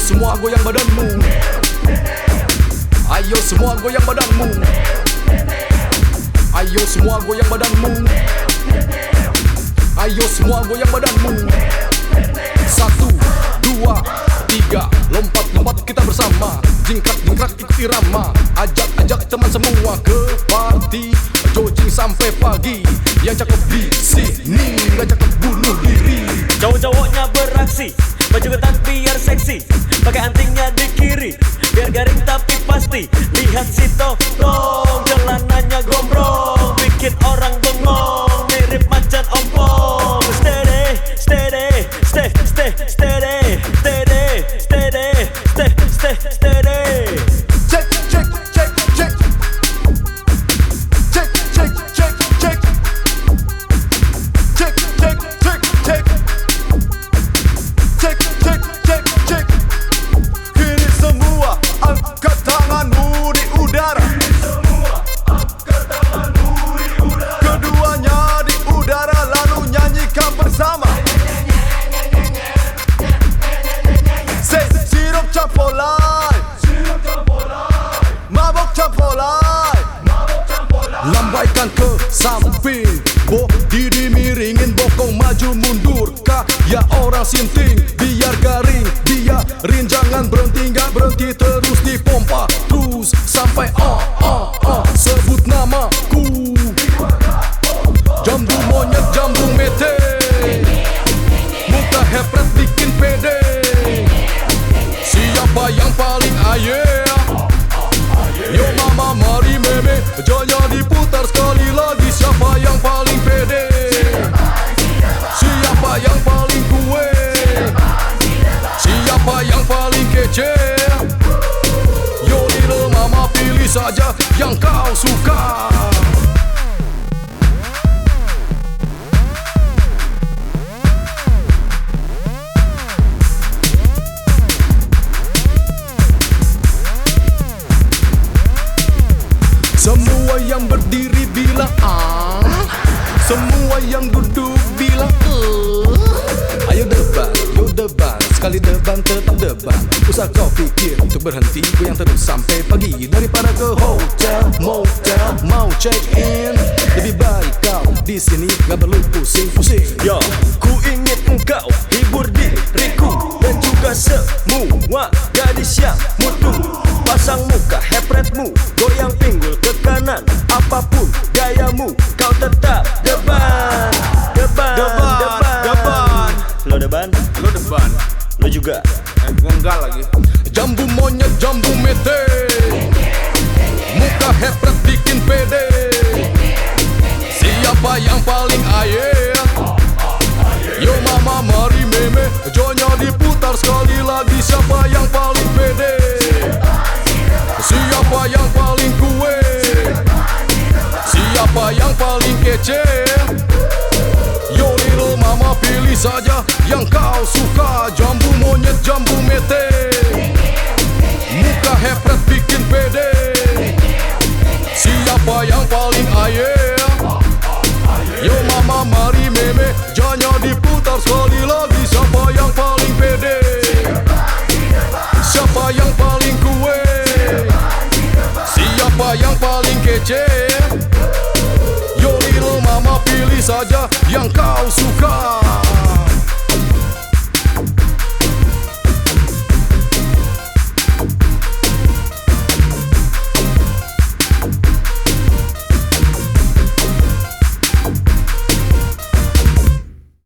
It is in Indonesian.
semua goyang badanmu. Ayo semua goyang badanmu. Ayo semua goyang badanmu. Ayo semua goyang badanmu. Satu, dua, tiga. Lompat-lompat kita bersama. Jingkrak-jingkrak ikut irama. Ajak-ajak teman semua ke party. Jojing sampai pagi. Yang cakep di sini Yang cakep bunuh diri. Cowok-cowoknya beraksi Baju ketat biar seksi. Pakai antingnya di kiri Biar garing tapi pasti. Lihat si tolong samping Bodi dimiringin bokong maju mundur. Kayak orang sinting saja Yang kau suka. Semua yang berdiri bilang ah Semua yang duduk bilang eh Ayo deban, yo deban Sekali deban tetap deban Usah kau pikir untuk berhenti Goyang terus sampai pagi. Daripada ke hotel, motel Mau check in. Lebih baik kau di sini Gak perlu pusing-pusing. Yo, ku ingin engkau hibur diriku Dan juga semua gadis yang mutu. Pasang muka hepretmu Goyang pinggul ke kanan. Apa pun gayamu Kau tetap deban Deban, Deban, deban. Lo deban, Lo depan lo juga. Eh gua enggak lagi. Jambu monyet, jambu mete. Muka hepret bikin pede. Siapa yang paling ayah Yo mama mari meme. Jonya diputar sekali lagi. Siapa yang paling pede? Siapa yang paling kue Siapa yang paling kece? Yo little mama pilih saja jambu mete. Muka hepret bikin pede. Siapa yang paling ayah Yo mama mari meme. Jangan diputar sekali lagi. Siapa yang paling pede? Siapa yang paling kue Siapa yang paling kece? Yo little mama pilih saja Yang kau suka